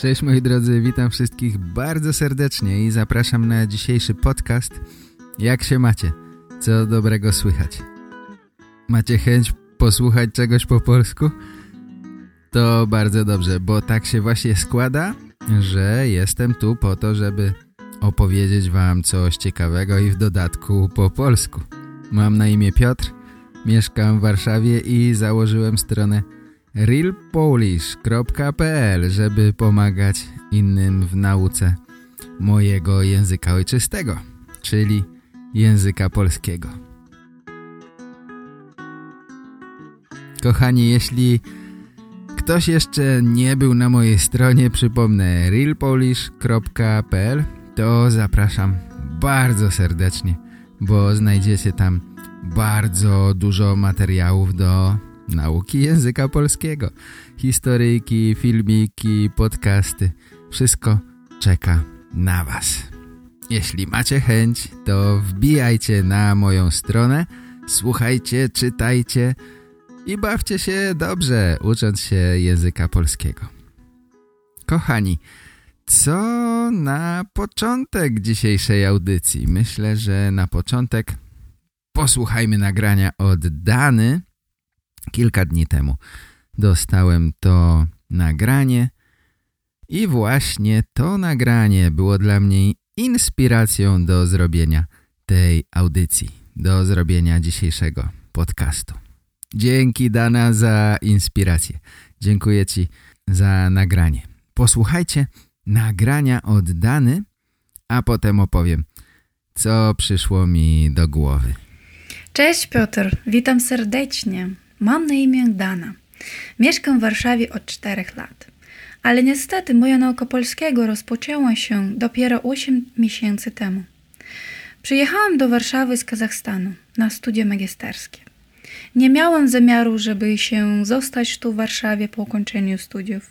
Cześć moi drodzy, witam wszystkich bardzo serdecznie i zapraszam na dzisiejszy podcast. Jak się macie? Co dobrego słychać? Macie chęć posłuchać czegoś po polsku? To bardzo dobrze, bo tak się właśnie składa, że jestem tu po to, żeby opowiedzieć wam coś ciekawego i w dodatku po polsku. Mam na imię Piotr, mieszkam w Warszawie i założyłem stronę realpolish.pl, żeby pomagać innym w nauce mojego języka ojczystego, czyli języka polskiego. Kochani, jeśli ktoś jeszcze nie był na mojej stronie, przypomnę realpolish.pl, to zapraszam bardzo serdecznie, bo znajdziecie tam bardzo dużo materiałów do nauki języka polskiego. Historyjki, filmiki, podcasty. Wszystko czeka na Was. Jeśli macie chęć, to wbijajcie na moją stronę, słuchajcie, czytajcie i bawcie się dobrze, ucząc się języka polskiego. Kochani, co na początek dzisiejszej audycji? Myślę, że na początek posłuchajmy nagrania od Dany, Kilka dni temu dostałem to nagranie i właśnie to nagranie było dla mnie inspiracją do zrobienia tej audycji, do zrobienia dzisiejszego podcastu. Dzięki Dana za inspirację. Dziękuję Ci za nagranie. Posłuchajcie nagrania od Dany, a potem opowiem, co przyszło mi do głowy. Cześć Piotr, witam serdecznie. Mam na imię Dana. Mieszkam w Warszawie od 4 lat. Ale niestety moja nauka polskiego rozpoczęła się dopiero 8 miesięcy temu. Przyjechałam do Warszawy z Kazachstanu na studia magisterskie. Nie miałam zamiaru, żeby się zostać tu w Warszawie po ukończeniu studiów.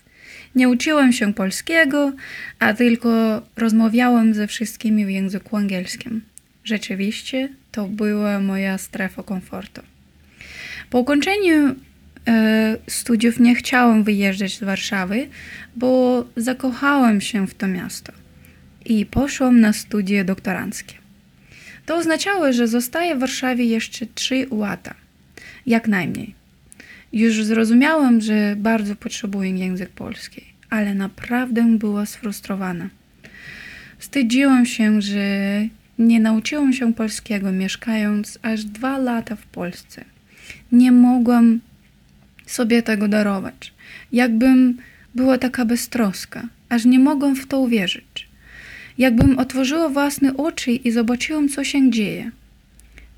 Nie uczyłam się polskiego, a tylko rozmawiałam ze wszystkimi w języku angielskim. Rzeczywiście to była moja strefa komfortu. Po ukończeniu e, studiów nie chciałam wyjeżdżać z Warszawy, bo zakochałam się w to miasto i poszłam na studia doktoranckie. To oznaczało, że zostaję w Warszawie jeszcze 3 lata, jak najmniej. Już zrozumiałam, że bardzo potrzebuję język polski, ale naprawdę była sfrustrowana. Wstydziłam się, że nie nauczyłam się polskiego mieszkając aż dwa lata w Polsce nie mogłam sobie tego darować. Jakbym była taka beztroska, aż nie mogłam w to uwierzyć. Jakbym otworzyła własne oczy i zobaczyłam, co się dzieje.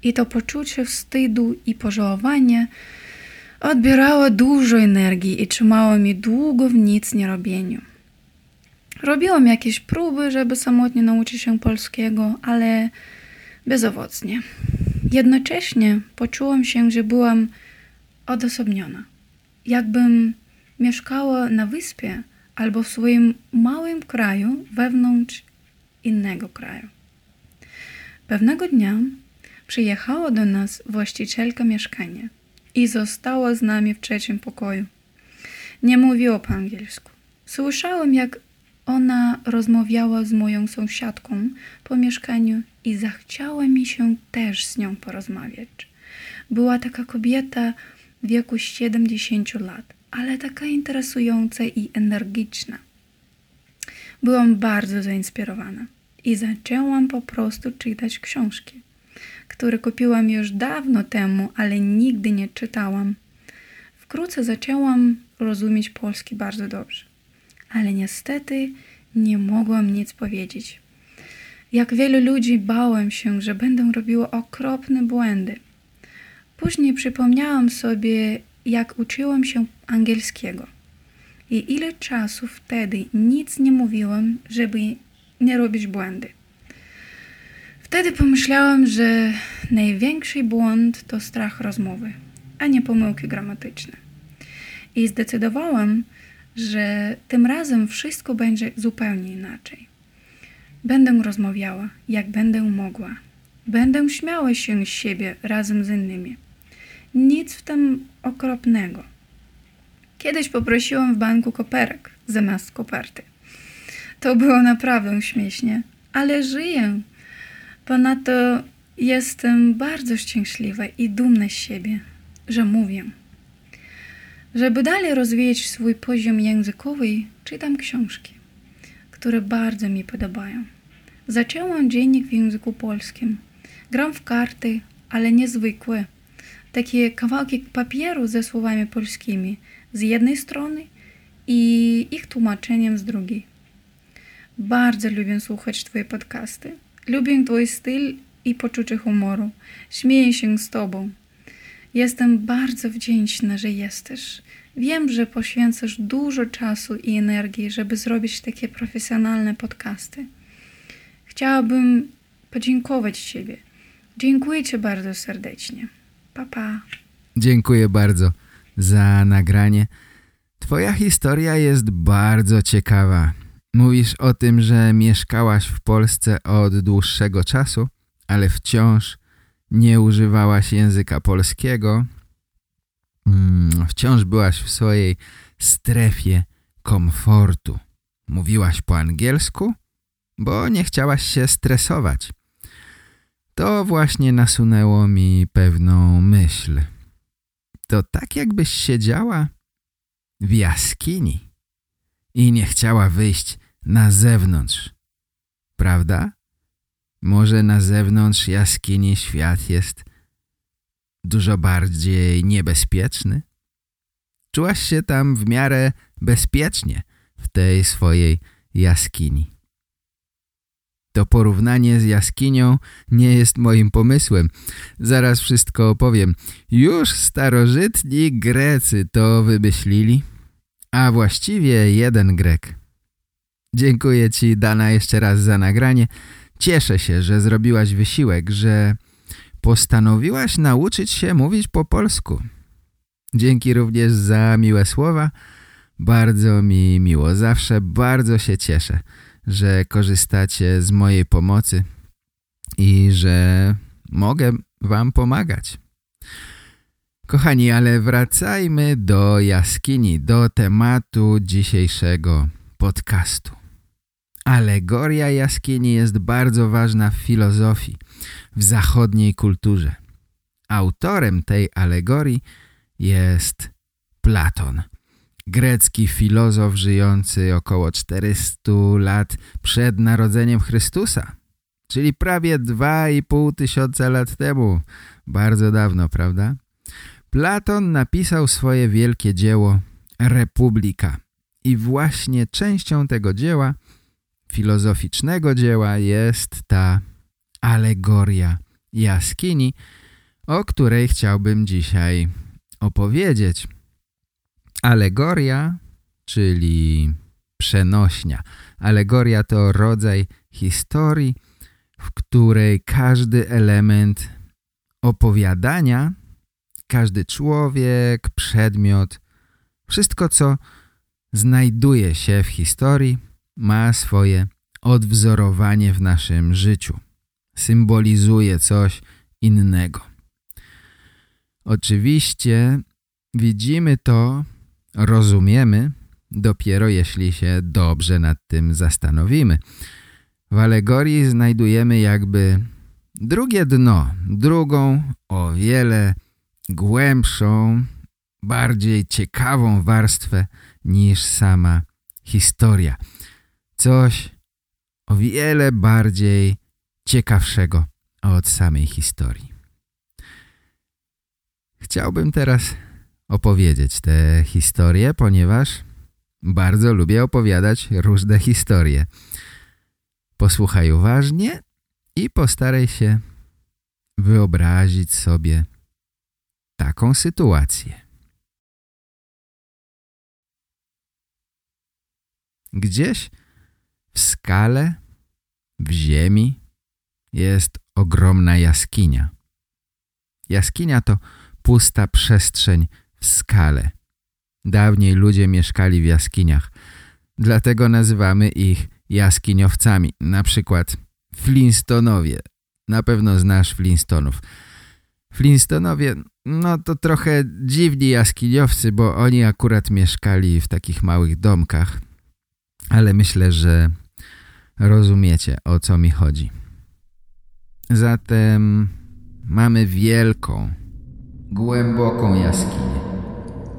I to poczucie wstydu i pożałowania odbierało dużo energii i trzymało mi długo w nic nie robieniu. Robiłam jakieś próby, żeby samotnie nauczyć się polskiego, ale bezowocnie. Jednocześnie poczułam się, że byłam odosobniona. Jakbym mieszkała na wyspie albo w swoim małym kraju wewnątrz innego kraju. Pewnego dnia przyjechała do nas właścicielka mieszkania i została z nami w trzecim pokoju. Nie mówiła po angielsku. Słyszałam, jak ona rozmawiała z moją sąsiadką po mieszkaniu i zachciała mi się też z nią porozmawiać. Była taka kobieta w wieku 70 lat, ale taka interesująca i energiczna. Byłam bardzo zainspirowana i zaczęłam po prostu czytać książki, które kupiłam już dawno temu, ale nigdy nie czytałam. Wkrótce zaczęłam rozumieć polski bardzo dobrze, ale niestety nie mogłam nic powiedzieć. Jak wielu ludzi bałem się, że będę robiła okropne błędy. Później przypomniałam sobie, jak uczyłam się angielskiego. i ile czasu wtedy nic nie mówiłam, żeby nie robić błędy. Wtedy pomyślałam, że największy błąd to strach rozmowy, a nie pomyłki gramatyczne. I zdecydowałam, że tym razem wszystko będzie zupełnie inaczej. Będę rozmawiała, jak będę mogła. Będę śmiała się z siebie razem z innymi. Nic w tym okropnego. Kiedyś poprosiłam w banku koperek zamiast koperty. To było naprawdę śmiesznie, ale żyję. Ponadto jestem bardzo szczęśliwa i dumna z siebie, że mówię. Żeby dalej rozwijać swój poziom językowy, czytam książki, które bardzo mi podobają. Zaczęłam dziennik w języku polskim. Gram w karty, ale niezwykłe. Takie kawałki papieru ze słowami polskimi z jednej strony i ich tłumaczeniem z drugiej. Bardzo lubię słuchać Twoje podcasty. Lubię Twój styl i poczucie humoru. Śmieję się z Tobą. Jestem bardzo wdzięczna, że jesteś. Wiem, że poświęcasz dużo czasu i energii, żeby zrobić takie profesjonalne podcasty. Chciałabym podziękować Ciebie. Dziękuję Ci bardzo serdecznie. Pa, pa. Dziękuję bardzo za nagranie. Twoja historia jest bardzo ciekawa. Mówisz o tym, że mieszkałaś w Polsce od dłuższego czasu, ale wciąż nie używałaś języka polskiego. Mm, wciąż byłaś w swojej strefie komfortu. Mówiłaś po angielsku, bo nie chciałaś się stresować. To właśnie nasunęło mi pewną myśl. To tak jakbyś siedziała w jaskini i nie chciała wyjść na zewnątrz. Prawda? Może na zewnątrz jaskini świat jest dużo bardziej niebezpieczny? Czułaś się tam w miarę bezpiecznie w tej swojej jaskini. To porównanie z jaskinią nie jest moim pomysłem. Zaraz wszystko opowiem. Już starożytni Grecy to wymyślili, a właściwie jeden Grek. Dziękuję Ci, Dana, jeszcze raz za nagranie. Cieszę się, że zrobiłaś wysiłek, że postanowiłaś nauczyć się mówić po polsku. Dzięki również za miłe słowa. Bardzo mi miło. Zawsze bardzo się cieszę że korzystacie z mojej pomocy i że mogę wam pomagać. Kochani, ale wracajmy do jaskini, do tematu dzisiejszego podcastu. Alegoria jaskini jest bardzo ważna w filozofii, w zachodniej kulturze. Autorem tej alegorii jest Platon grecki filozof żyjący około 400 lat przed narodzeniem Chrystusa, czyli prawie 2,5 tysiąca lat temu. Bardzo dawno, prawda? Platon napisał swoje wielkie dzieło Republika i właśnie częścią tego dzieła, filozoficznego dzieła jest ta alegoria jaskini, o której chciałbym dzisiaj opowiedzieć. Alegoria, czyli przenośnia. Alegoria to rodzaj historii, w której każdy element opowiadania, każdy człowiek, przedmiot, wszystko co znajduje się w historii ma swoje odwzorowanie w naszym życiu. Symbolizuje coś innego. Oczywiście widzimy to rozumiemy dopiero jeśli się dobrze nad tym zastanowimy. W alegorii znajdujemy jakby drugie dno, drugą, o wiele głębszą, bardziej ciekawą warstwę niż sama historia. Coś o wiele bardziej ciekawszego od samej historii. Chciałbym teraz opowiedzieć te historie, ponieważ bardzo lubię opowiadać różne historie. Posłuchaj uważnie i postaraj się wyobrazić sobie taką sytuację. Gdzieś w skale, w ziemi jest ogromna jaskinia. Jaskinia to pusta przestrzeń w skale. Dawniej ludzie mieszkali w jaskiniach, dlatego nazywamy ich jaskiniowcami. Na przykład Flintstonowie. Na pewno znasz Flintstonów. Flintstonowie, no to trochę dziwni jaskiniowcy, bo oni akurat mieszkali w takich małych domkach. Ale myślę, że rozumiecie, o co mi chodzi. Zatem mamy wielką, głęboką jaskinię.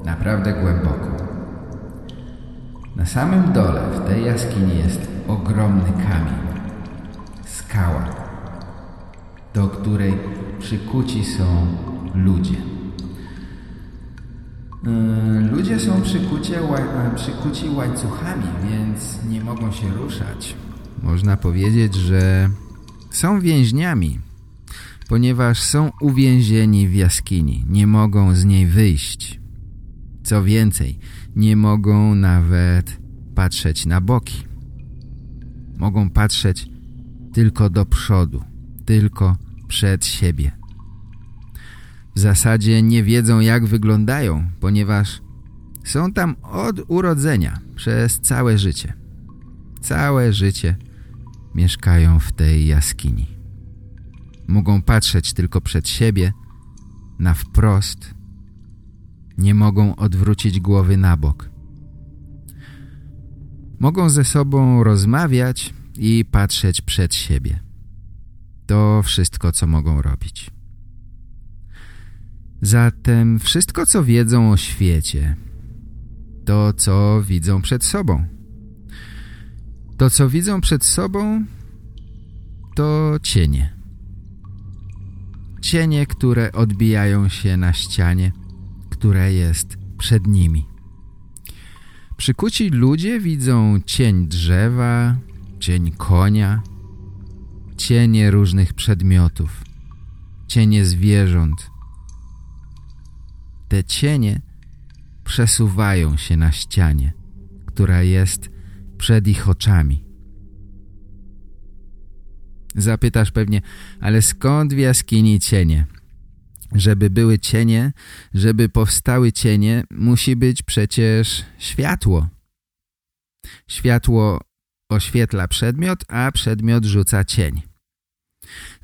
Naprawdę głęboką. Na samym dole w tej jaskini jest ogromny kamień. Skała, do której przykuci są ludzie. Yy, ludzie są przykucie, przykuci łańcuchami, więc nie mogą się ruszać. Można powiedzieć, że są więźniami, ponieważ są uwięzieni w jaskini. Nie mogą z niej wyjść. Co więcej, nie mogą nawet patrzeć na boki. Mogą patrzeć tylko do przodu, tylko przed siebie. W zasadzie nie wiedzą jak wyglądają, ponieważ są tam od urodzenia, przez całe życie. Całe życie mieszkają w tej jaskini. Mogą patrzeć tylko przed siebie, na wprost. Nie mogą odwrócić głowy na bok. Mogą ze sobą rozmawiać i patrzeć przed siebie. To wszystko, co mogą robić. Zatem wszystko, co wiedzą o świecie, to, co widzą przed sobą. To, co widzą przed sobą, to cienie. Cienie, które odbijają się na ścianie, która jest przed nimi. Przykuci ludzie widzą cień drzewa, cień konia, cienie różnych przedmiotów, cienie zwierząt. Te cienie przesuwają się na ścianie, która jest przed ich oczami. Zapytasz pewnie, ale skąd w jaskini cienie? Żeby były cienie, żeby powstały cienie, musi być przecież światło. Światło oświetla przedmiot, a przedmiot rzuca cień.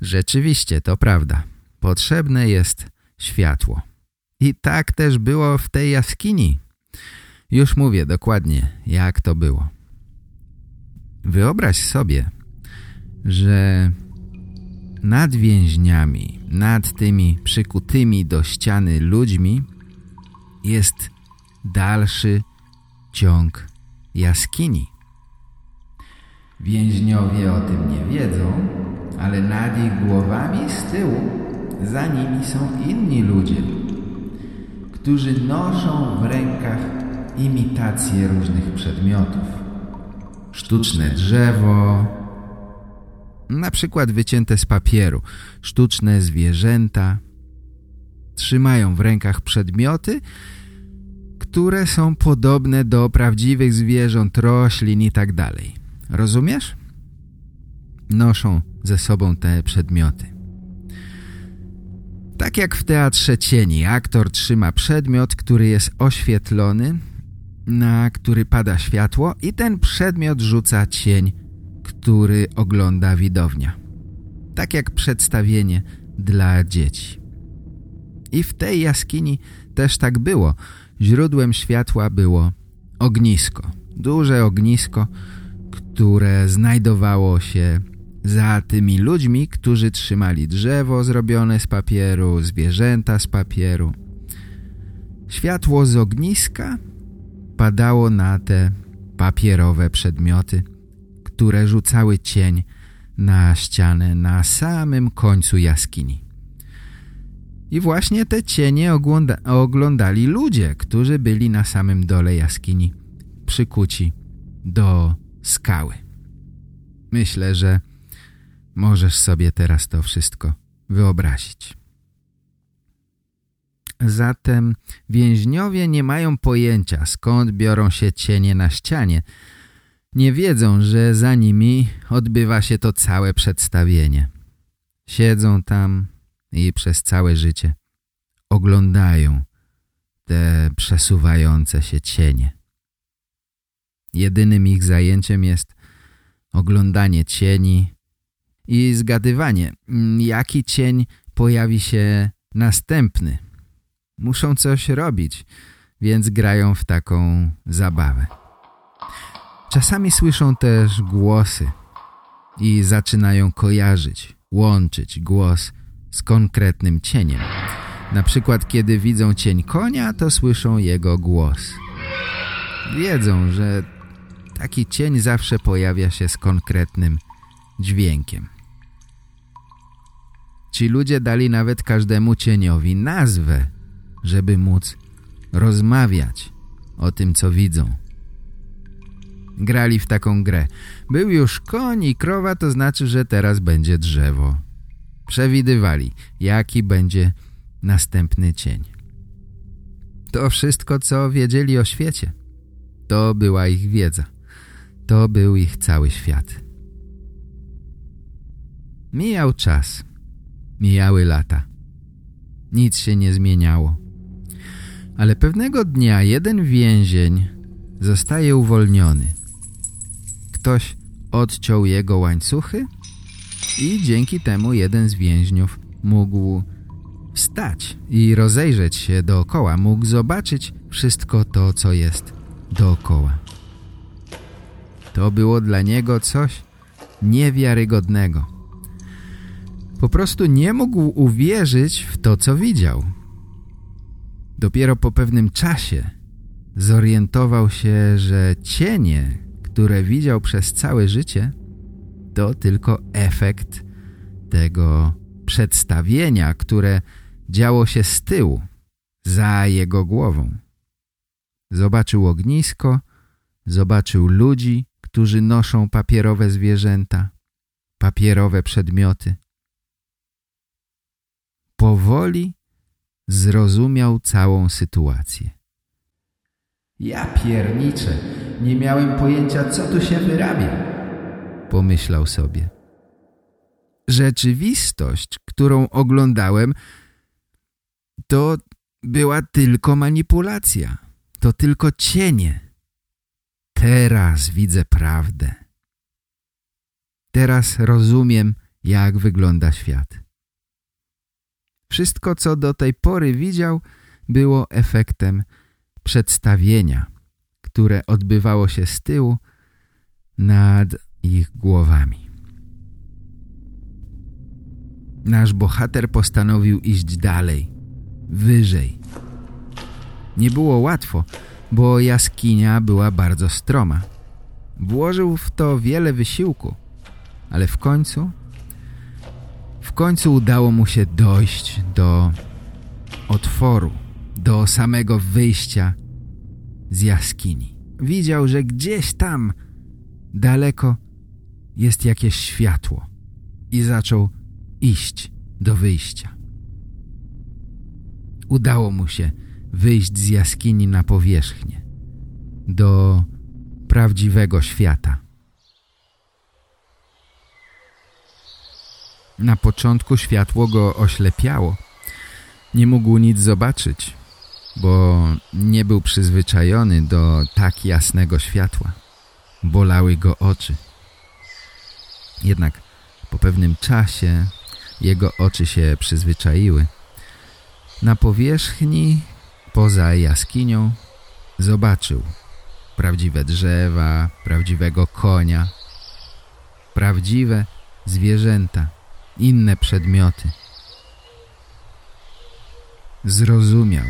Rzeczywiście, to prawda. Potrzebne jest światło. I tak też było w tej jaskini. Już mówię dokładnie, jak to było. Wyobraź sobie, że nad więźniami, nad tymi przykutymi do ściany ludźmi jest dalszy ciąg jaskini. Więźniowie o tym nie wiedzą, ale nad ich głowami z tyłu za nimi są inni ludzie, którzy noszą w rękach imitacje różnych przedmiotów. Sztuczne drzewo, na przykład wycięte z papieru, sztuczne zwierzęta. Trzymają w rękach przedmioty, które są podobne do prawdziwych zwierząt, roślin i tak dalej. Rozumiesz? Noszą ze sobą te przedmioty. Tak jak w teatrze cieni, aktor trzyma przedmiot, który jest oświetlony, na który pada światło i ten przedmiot rzuca cień który ogląda widownia. Tak jak przedstawienie dla dzieci. I w tej jaskini też tak było. Źródłem światła było ognisko. Duże ognisko, które znajdowało się za tymi ludźmi, którzy trzymali drzewo zrobione z papieru, zwierzęta z papieru. Światło z ogniska padało na te papierowe przedmioty, które rzucały cień na ścianę na samym końcu jaskini. I właśnie te cienie oglądali ludzie, którzy byli na samym dole jaskini, przykuci do skały. Myślę, że możesz sobie teraz to wszystko wyobrazić. Zatem więźniowie nie mają pojęcia, skąd biorą się cienie na ścianie – Nie wiedzą, że za nimi odbywa się to całe przedstawienie. Siedzą tam i przez całe życie oglądają te przesuwające się cienie. Jedynym ich zajęciem jest oglądanie cieni i zgadywanie, mm, jaki cień pojawi się następny. Muszą coś robić, więc grają w taką zabawę. Czasami słyszą też głosy i zaczynają kojarzyć, łączyć głos z konkretnym cieniem. Na przykład, kiedy widzą cień konia, to słyszą jego głos. Wiedzą, że taki cień zawsze pojawia się z konkretnym dźwiękiem. Ci ludzie dali nawet każdemu cieniowi nazwę, żeby móc rozmawiać o tym, co widzą. Grali w taką grę. Był już koń i krowa, to znaczy, że teraz będzie drzewo. Przewidywali, jaki będzie następny cień. To wszystko, co wiedzieli o świecie. To była ich wiedza. To był ich cały świat. Mijał czas. Mijały lata. Nic się nie zmieniało. Ale pewnego dnia jeden więzień zostaje uwolniony. Ktoś odciął jego łańcuchy i dzięki temu jeden z więźniów mógł wstać i rozejrzeć się dookoła. Mógł zobaczyć wszystko to, co jest dookoła. To było dla niego coś niewiarygodnego. Po prostu nie mógł uwierzyć w to, co widział. Dopiero po pewnym czasie zorientował się, że cienie, które widział przez całe życie, to tylko efekt tego przedstawienia, które działo się z tyłu, za jego głową. Zobaczył ognisko, zobaczył ludzi, którzy noszą papierowe zwierzęta, papierowe przedmioty. Powoli zrozumiał całą sytuację. Ja pierniczę, nie miałem pojęcia, co tu się wyrabia, pomyślał sobie. Rzeczywistość, którą oglądałem, to była tylko manipulacja. To tylko cienie. Teraz widzę prawdę. Teraz rozumiem, jak wygląda świat. Wszystko, co do tej pory widział, było efektem przedstawienia, które odbywało się z tyłu nad ich głowami. Nasz bohater postanowił iść dalej, wyżej. Nie było łatwo, bo jaskinia była bardzo stroma. Włożył w to wiele wysiłku, ale w końcu w końcu udało mu się dojść do otworu, do samego wyjścia z jaskini. Widział, że gdzieś tam, daleko, jest jakieś światło i zaczął iść do wyjścia. Udało mu się wyjść z jaskini na powierzchnię, do prawdziwego świata. Na początku światło go oślepiało. Nie mógł nic zobaczyć, bo nie był przyzwyczajony do tak jasnego światła. Bolały go oczy. Jednak po pewnym czasie jego oczy się przyzwyczaiły. Na powierzchni, poza jaskinią, zobaczył prawdziwe drzewa, prawdziwego konia, prawdziwe zwierzęta inne przedmioty. Zrozumiał,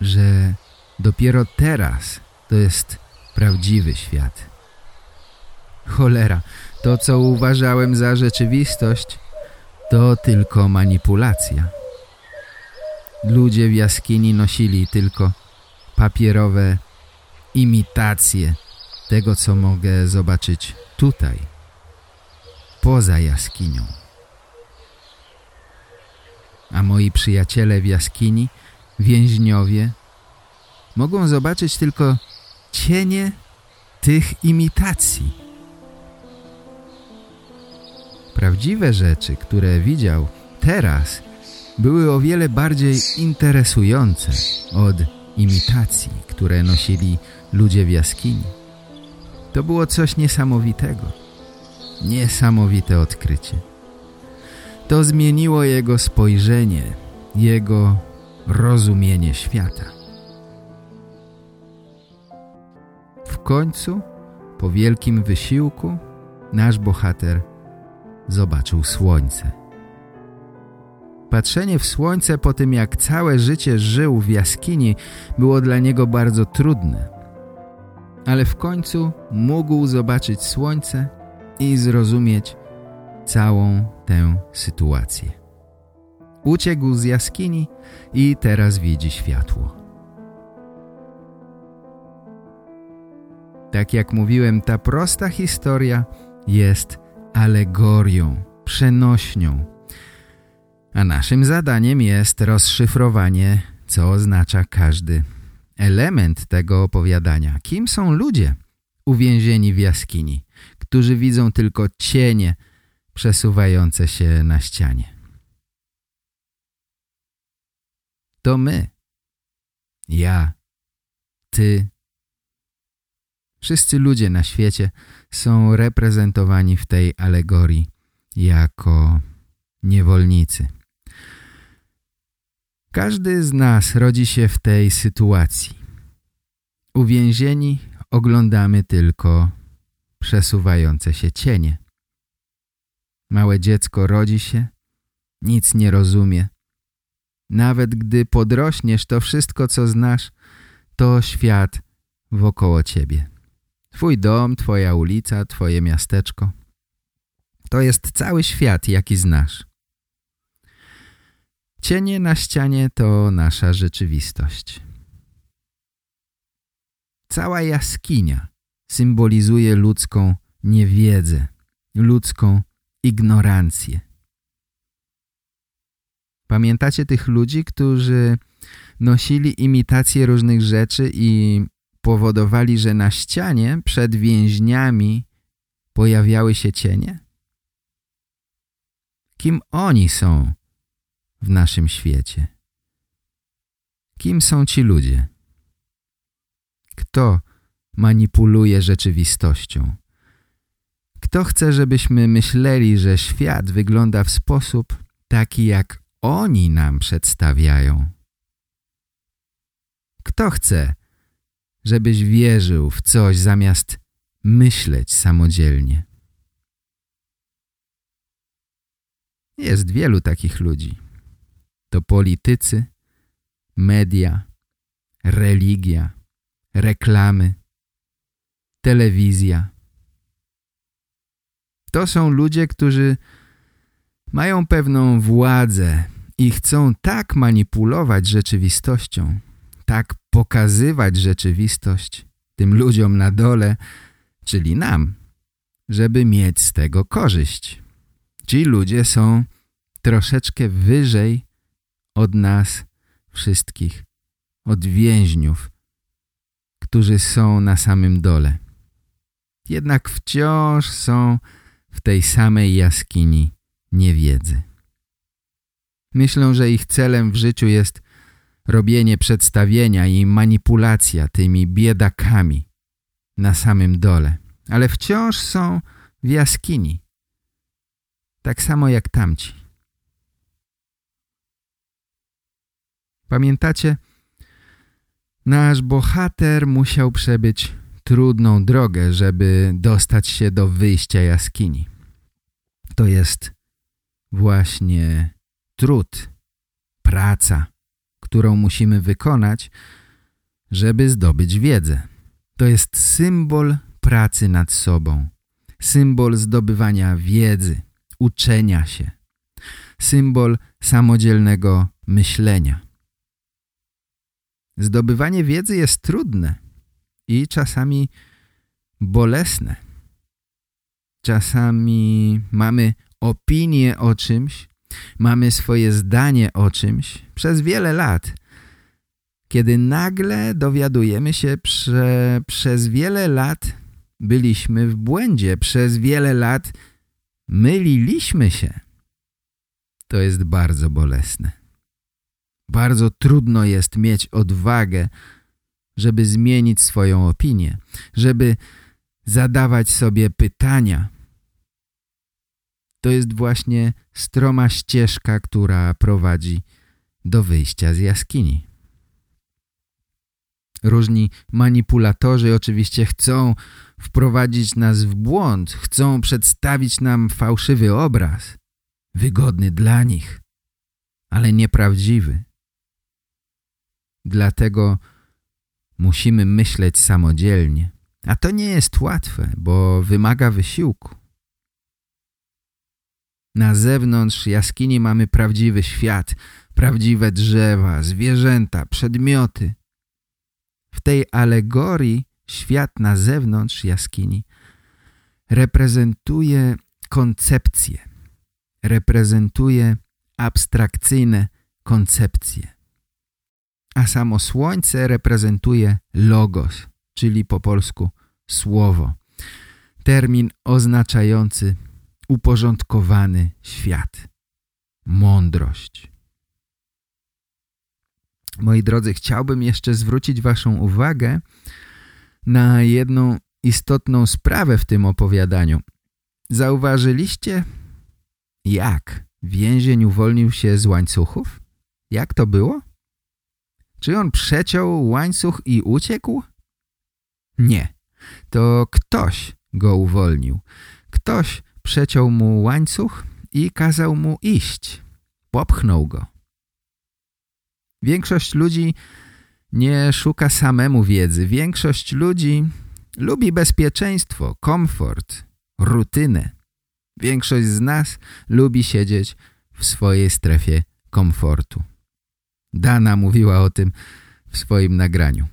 że dopiero teraz to jest prawdziwy świat. Cholera, to co uważałem za rzeczywistość, to tylko manipulacja. Ludzie w jaskini nosili tylko papierowe imitacje tego, co mogę zobaczyć tutaj poza jaskinią. A moi przyjaciele w jaskini, więźniowie, mogą zobaczyć tylko cienie tych imitacji. Prawdziwe rzeczy, które widział teraz, były o wiele bardziej interesujące od imitacji, które nosili ludzie w jaskini. To było coś niesamowitego. Niesamowite odkrycie. To zmieniło jego spojrzenie, jego rozumienie świata. W końcu, po wielkim wysiłku, nasz bohater zobaczył słońce. Patrzenie w słońce po tym, jak całe życie żył w jaskini, było dla niego bardzo trudne. Ale w końcu mógł zobaczyć słońce i zrozumieć całą tę sytuację. Uciekł z jaskini i teraz widzi światło. Tak jak mówiłem, ta prosta historia jest alegorią, przenośnią. A naszym zadaniem jest rozszyfrowanie, co oznacza każdy element tego opowiadania. Kim są ludzie uwięzieni w jaskini, którzy widzą tylko cienie przesuwające się na ścianie? To my. Ja. Ty. Wszyscy ludzie na świecie są reprezentowani w tej alegorii jako niewolnicy. Każdy z nas rodzi się w tej sytuacji. Uwięzieni oglądamy tylko przesuwające się cienie. Małe dziecko rodzi się, nic nie rozumie. Nawet gdy podrośniesz, to wszystko, co znasz, to świat wokoło ciebie. Twój dom, twoja ulica, twoje miasteczko. To jest cały świat, jaki znasz. Cienie na ścianie to nasza rzeczywistość. Cała jaskinia symbolizuje ludzką niewiedzę, ludzką ignorancję. Pamiętacie tych ludzi, którzy nosili imitacje różnych rzeczy i powodowali, że na ścianie przed więźniami pojawiały się cienie? Kim oni są w naszym świecie? Kim są ci ludzie? Kto manipuluje rzeczywistością? Kto chce, żebyśmy myśleli, że świat wygląda w sposób taki, jak oni nam przedstawiają? Kto chce, żebyś wierzył w coś zamiast myśleć samodzielnie? Jest wielu takich ludzi. To politycy, media, religia, reklamy, telewizja. To są ludzie, którzy mają pewną władzę i chcą tak manipulować rzeczywistością, tak pokazywać rzeczywistość tym ludziom na dole, czyli nam, żeby mieć z tego korzyść. Ci ludzie są troszeczkę wyżej od nas wszystkich, od więźniów, którzy są na samym dole. Jednak wciąż są w tej samej jaskini niewiedzy. Myślą, że ich celem w życiu jest robienie przedstawienia i manipulacja tymi biedakami na samym dole, ale wciąż są w jaskini, tak samo jak tamci. Pamiętacie? Nasz bohater musiał przebyć trudną drogę, żeby dostać się do wyjścia jaskini. To jest właśnie trud, praca, którą musimy wykonać, żeby zdobyć wiedzę. To jest symbol pracy nad sobą, symbol zdobywania wiedzy, uczenia się, symbol samodzielnego myślenia. Zdobywanie wiedzy jest trudne i czasami bolesne. Czasami mamy opinię o czymś, mamy swoje zdanie o czymś przez wiele lat, kiedy nagle dowiadujemy się, że przez wiele lat byliśmy w błędzie. Przez wiele lat myliliśmy się. To jest bardzo bolesne. Bardzo trudno jest mieć odwagę, żeby zmienić swoją opinię, żeby zadawać sobie pytania. To jest właśnie stroma ścieżka, która prowadzi do wyjścia z jaskini. Różni manipulatorzy oczywiście chcą wprowadzić nas w błąd, chcą przedstawić nam fałszywy obraz, wygodny dla nich, ale nieprawdziwy. Dlatego musimy myśleć samodzielnie, a to nie jest łatwe, bo wymaga wysiłku. Na zewnątrz jaskini mamy prawdziwy świat, prawdziwe drzewa, zwierzęta, przedmioty. W tej alegorii świat na zewnątrz jaskini reprezentuje koncepcje, reprezentuje abstrakcyjne koncepcje. A samo słońce reprezentuje logos, czyli po polsku słowo. Termin oznaczający uporządkowany świat, mądrość. Moi drodzy, chciałbym jeszcze zwrócić Waszą uwagę na jedną istotną sprawę w tym opowiadaniu. Zauważyliście, jak więzień uwolnił się z łańcuchów? Jak to było? Czy on przeciął łańcuch i uciekł? Nie. To ktoś go uwolnił. Ktoś przeciął mu łańcuch i kazał mu iść. Popchnął go. Większość ludzi nie szuka samemu wiedzy. Większość ludzi lubi bezpieczeństwo, komfort, rutynę. Większość z nas lubi siedzieć w swojej strefie komfortu. Dana mówiła o tym w swoim nagraniu.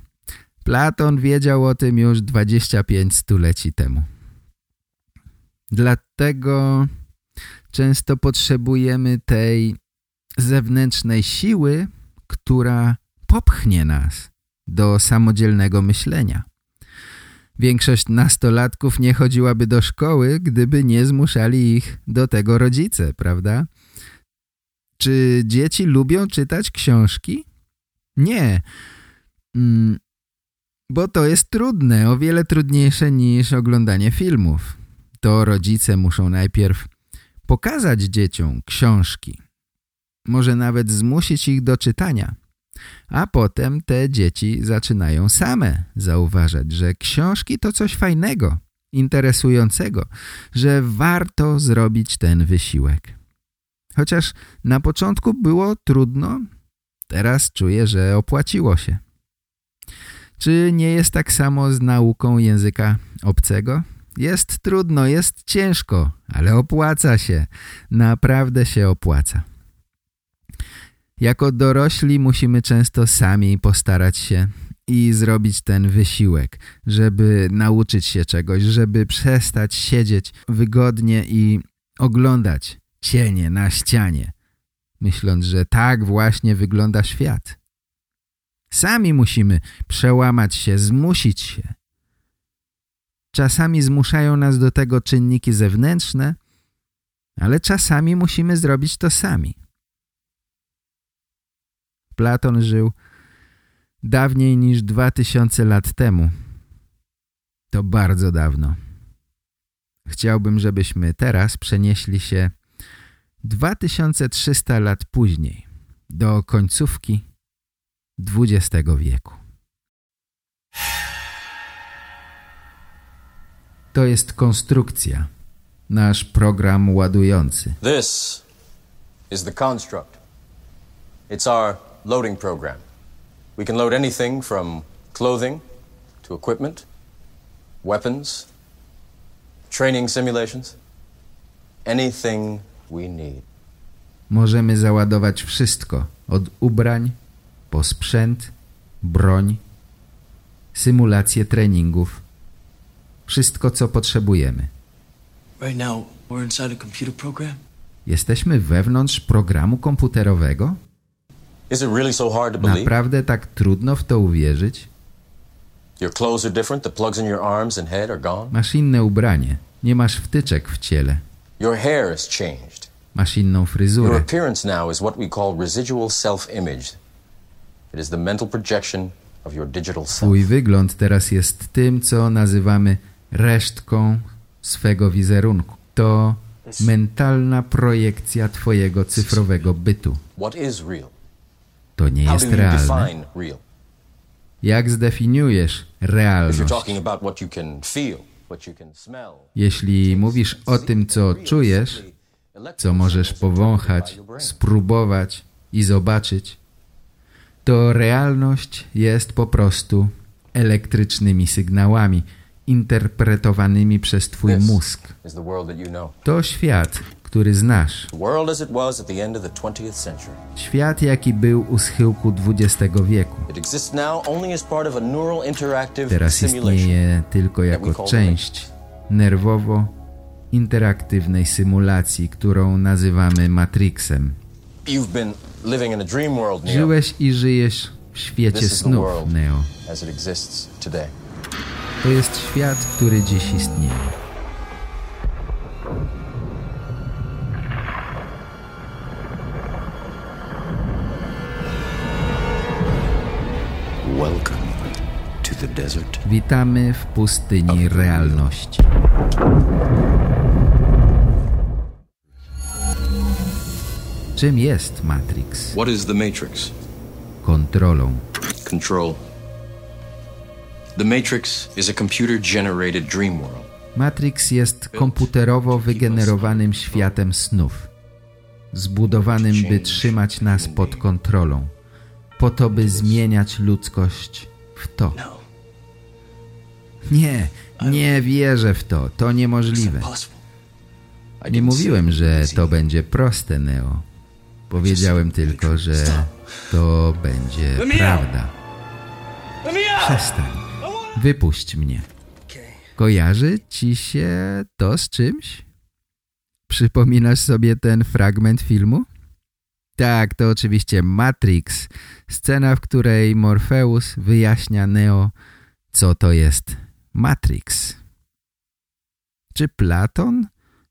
Platon wiedział o tym już 25 stuleci temu. Dlatego często potrzebujemy tej zewnętrznej siły, która popchnie nas do samodzielnego myślenia. Większość nastolatków nie chodziłaby do szkoły, gdyby nie zmuszali ich do tego rodzice, prawda? Czy dzieci lubią czytać książki? Nie, mm, bo to jest trudne, o wiele trudniejsze niż oglądanie filmów. To rodzice muszą najpierw pokazać dzieciom książki, może nawet zmusić ich do czytania. A potem te dzieci zaczynają same zauważać, że książki to coś fajnego, interesującego, że warto zrobić ten wysiłek. Chociaż na początku było trudno, teraz czuję, że opłaciło się. Czy nie jest tak samo z nauką języka obcego? Jest trudno, jest ciężko, ale opłaca się. Naprawdę się opłaca. Jako dorośli musimy często sami postarać się i zrobić ten wysiłek, żeby nauczyć się czegoś, żeby przestać siedzieć wygodnie i oglądać cienie na ścianie, myśląc, że tak właśnie wygląda świat. Sami musimy przełamać się, zmusić się. Czasami zmuszają nas do tego czynniki zewnętrzne, ale czasami musimy zrobić to sami. Platon żył dawniej niż dwa tysiące lat temu. To bardzo dawno. Chciałbym, żebyśmy teraz przenieśli się 2300 lat później, do końcówki XX wieku. To jest konstrukcja, nasz program ładujący. This is the construct. It's our loading program. We can load anything from clothing to equipment, weapons, training simulations, anything. Możemy załadować wszystko, od ubrań po sprzęt, broń, symulacje treningów, wszystko co potrzebujemy. Right now, we're inside a computer program. Jesteśmy wewnątrz programu komputerowego? Is it really so hard to believe? Naprawdę tak trudno w to uwierzyć? Your clothes are different, the plugs in your arms and head are gone. Masz inne ubranie. Nie masz wtyczek w ciele. Your hair has changed. Masz inną Your fryzurę. appearance now is what we call residual self image. It is the mental projection of your digital self. Twój wygląd teraz jest tym, co nazywamy resztką swego wizerunku. To mentalna projekcja twojego cyfrowego bytu. What is real? To nie How jest you realne. define real? Jak zdefiniujesz If you're realność? talking about what you can feel, what you can smell, Jeśli mówisz o tym, co czujesz, co możesz powąchać, spróbować i zobaczyć, to realność jest po prostu elektrycznymi sygnałami interpretowanymi przez Twój mózg. To świat, który znasz. The world as it was at the end of the 20th century. Świat, jaki był u schyłku XX wieku. Teraz istnieje tylko jako część nerwowo-interaktywnej symulacji, którą nazywamy Matrixem. World, Żyłeś i żyjesz w świecie snów. Neo. To jest świat, który dziś istnieje. Witamy w pustyni realności. Czym jest Matrix? What is the Matrix? Kontrolą. Control. The Matrix is a computer generated dream world. Matrix jest komputerowo wygenerowanym światem snów, zbudowanym, by trzymać nas pod kontrolą, po to, by zmieniać ludzkość w to. No, Nie, nie wierzę w to, to niemożliwe. Nie mówiłem, że to będzie proste, Neo. Powiedziałem tylko, że to będzie prawda. Przestań. Wypuść mnie. Kojarzy ci się to z czymś? Przypominasz sobie ten fragment filmu? Tak, to oczywiście Matrix. Scena, w której Morpheus wyjaśnia Neo, co to jest Matrix. Czy Platon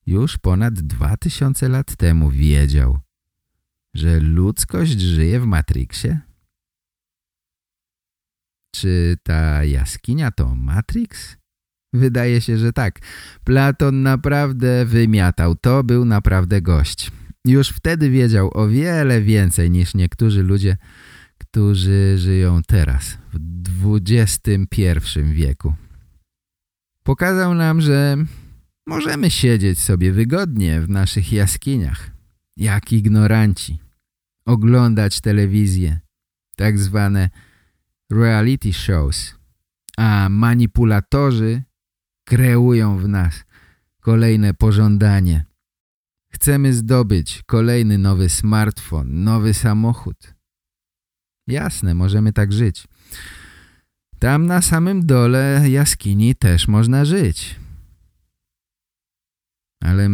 już ponad 2000 lat temu wiedział, że ludzkość żyje w Matrixie? Czy ta jaskinia to Matrix? Wydaje się, że tak. Platon naprawdę wymiatał. To był naprawdę gość. Już wtedy wiedział o wiele więcej niż niektórzy ludzie, którzy żyją teraz, w XXI wieku. Pokazał nam, że możemy siedzieć sobie wygodnie w naszych jaskiniach, jak ignoranci, oglądać telewizję, tak zwane reality shows, a manipulatorzy kreują w nas kolejne pożądanie. Chcemy zdobyć kolejny nowy smartfon, nowy samochód. Jasne, możemy tak żyć. Tam na samym dole jaskini też można żyć. Ale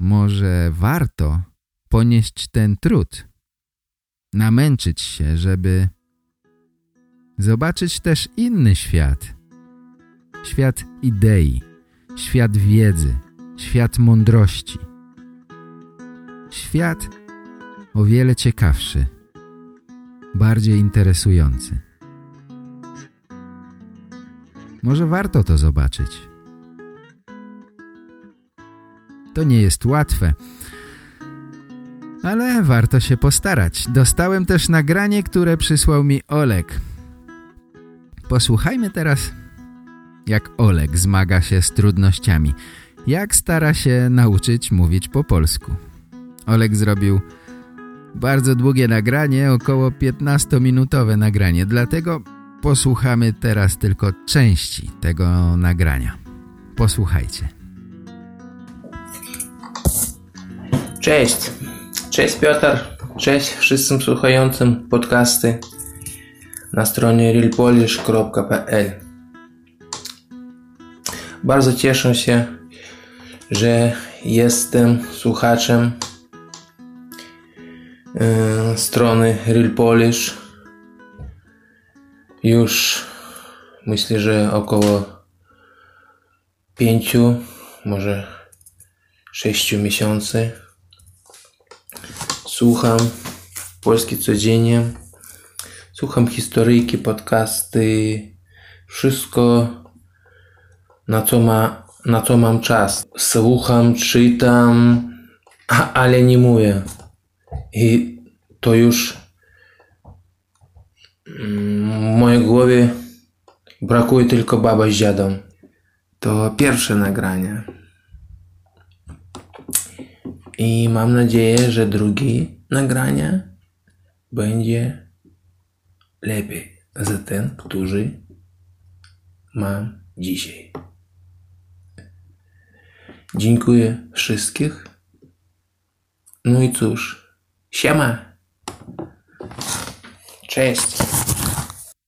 może warto ponieść ten trud, namęczyć się, żeby zobaczyć też inny świat. Świat idei, świat wiedzy, świat mądrości. Świat o wiele ciekawszy, bardziej interesujący. Może warto to zobaczyć. To nie jest łatwe, ale warto się postarać. Dostałem też nagranie, które przysłał mi Olek. Posłuchajmy teraz, jak Olek zmaga się z trudnościami. Jak stara się nauczyć mówić po polsku. Olek zrobił bardzo długie nagranie, około 15-minutowe nagranie, dlatego posłuchamy teraz tylko części tego nagrania. Posłuchajcie. Cześć. Cześć Piotr. Cześć wszystkim słuchającym podcasty na stronie realpolish.pl Bardzo cieszę się, że jestem słuchaczem e, strony Real Polish. Już myślę, że około pięciu, może sześciu miesięcy słucham Polski codziennie, słucham historyjki, podcasty, wszystko na co, ma, na co mam czas. Słucham, czytam, ale nie mówię. I to już mm, w mojej głowie brakuje tylko baba z dziadą. To pierwsze nagranie. I mam nadzieję, że drugie nagranie będzie lepiej za ten, który mam dzisiaj. Dziękuję wszystkich. No i cóż, siema. Cześć.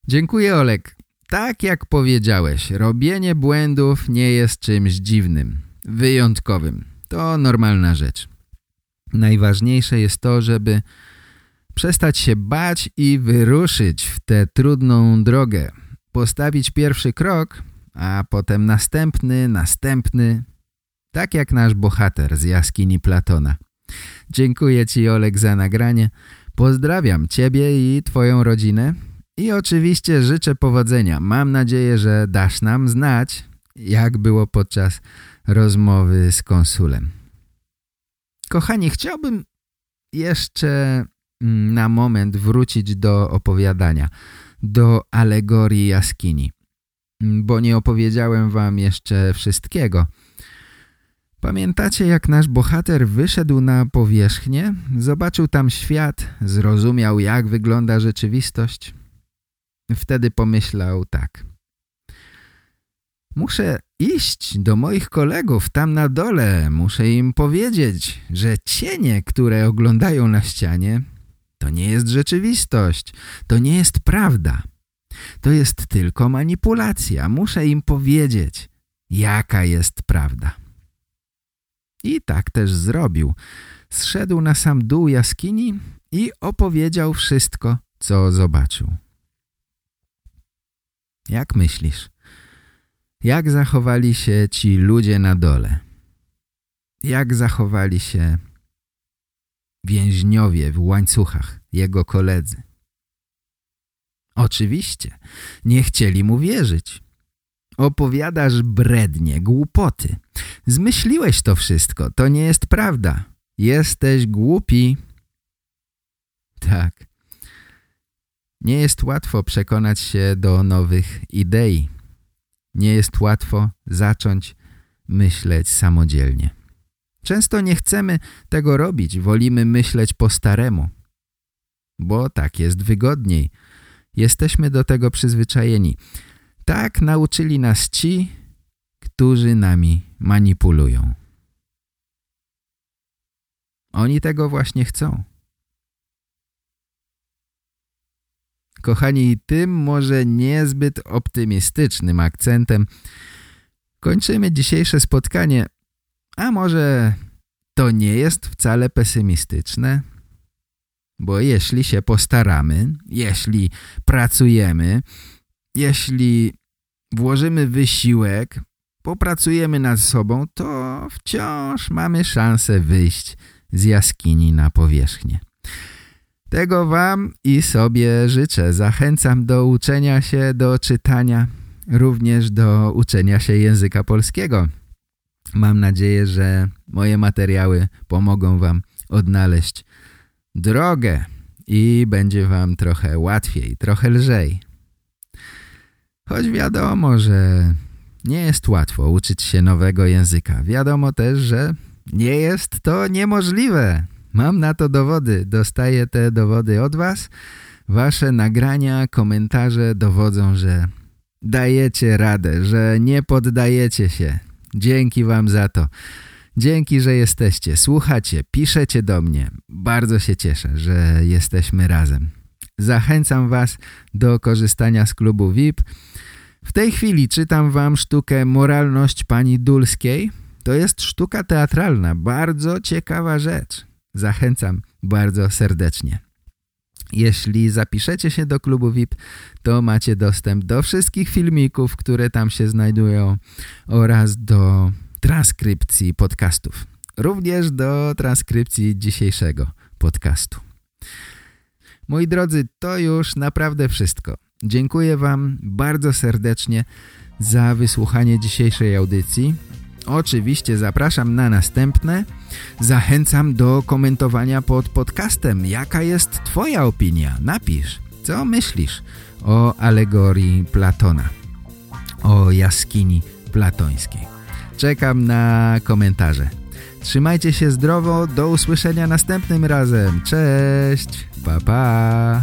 Dziękuję Olek. Tak jak powiedziałeś, robienie błędów nie jest czymś dziwnym, wyjątkowym. To normalna rzecz. Najważniejsze jest to, żeby przestać się bać i wyruszyć w tę trudną drogę. Postawić pierwszy krok, a potem następny, następny. Tak jak nasz bohater z jaskini Platona. Dziękuję Ci Olek za nagranie. Pozdrawiam Ciebie i Twoją rodzinę. I oczywiście życzę powodzenia. Mam nadzieję, że dasz nam znać, jak było podczas rozmowy z konsulem. Kochani, chciałbym jeszcze mm, na moment wrócić do opowiadania, do alegorii jaskini, mm, bo nie opowiedziałem wam jeszcze wszystkiego. Pamiętacie, jak nasz bohater wyszedł na powierzchnię, zobaczył tam świat, zrozumiał, jak wygląda rzeczywistość? Wtedy pomyślał tak. Muszę iść do moich kolegów tam na dole. Muszę im powiedzieć, że cienie, które oglądają na ścianie, to nie jest rzeczywistość. To nie jest prawda. To jest tylko manipulacja. Muszę im powiedzieć, jaka jest prawda. I tak też zrobił. Zszedł na sam dół jaskini i opowiedział wszystko, co zobaczył. Jak myślisz? Jak zachowali się ci ludzie na dole? Jak zachowali się więźniowie w łańcuchach, jego koledzy? Oczywiście, nie chcieli mu wierzyć. Opowiadasz brednie, głupoty. Zmyśliłeś to wszystko, to nie jest prawda. Jesteś głupi. Tak. Nie jest łatwo przekonać się do nowych idei. Nie jest łatwo zacząć myśleć samodzielnie. Często nie chcemy tego robić, wolimy myśleć po staremu. Bo tak jest wygodniej. Jesteśmy do tego przyzwyczajeni. Tak nauczyli nas ci, którzy nami manipulują. Oni tego właśnie chcą. Kochani, tym może niezbyt optymistycznym akcentem kończymy dzisiejsze spotkanie. A może to nie jest wcale pesymistyczne? Bo jeśli się postaramy, jeśli pracujemy, jeśli włożymy wysiłek, popracujemy nad sobą, to wciąż mamy szansę wyjść z jaskini na powierzchnię. Tego Wam i sobie życzę. Zachęcam do uczenia się, do czytania, również do uczenia się języka polskiego. Mam nadzieję, że moje materiały pomogą Wam odnaleźć drogę i będzie Wam trochę łatwiej, trochę lżej. Choć wiadomo, że nie jest łatwo uczyć się nowego języka. Wiadomo też, że nie jest to niemożliwe. Mam na to dowody. Dostaję te dowody od Was. Wasze nagrania, komentarze dowodzą, że dajecie radę, że nie poddajecie się. Dzięki Wam za to. Dzięki, że jesteście, słuchacie, piszecie do mnie. Bardzo się cieszę, że jesteśmy razem. Zachęcam Was do korzystania z klubu VIP. W tej chwili czytam Wam sztukę Moralność Pani Dulskiej. To jest sztuka teatralna, bardzo ciekawa rzecz. Zachęcam bardzo serdecznie. Jeśli zapiszecie się do klubu VIP, to macie dostęp do wszystkich filmików, które tam się znajdują oraz do transkrypcji podcastów. Również do transkrypcji dzisiejszego podcastu. Moi drodzy, to już naprawdę wszystko. Dziękuję Wam bardzo serdecznie za wysłuchanie dzisiejszej audycji. Oczywiście zapraszam na następne. Zachęcam do komentowania pod podcastem. Jaka jest Twoja opinia? Napisz, co myślisz o alegorii Platona, o jaskini platońskiej. Czekam na komentarze. Trzymajcie się zdrowo, do usłyszenia następnym razem. Cześć, pa pa.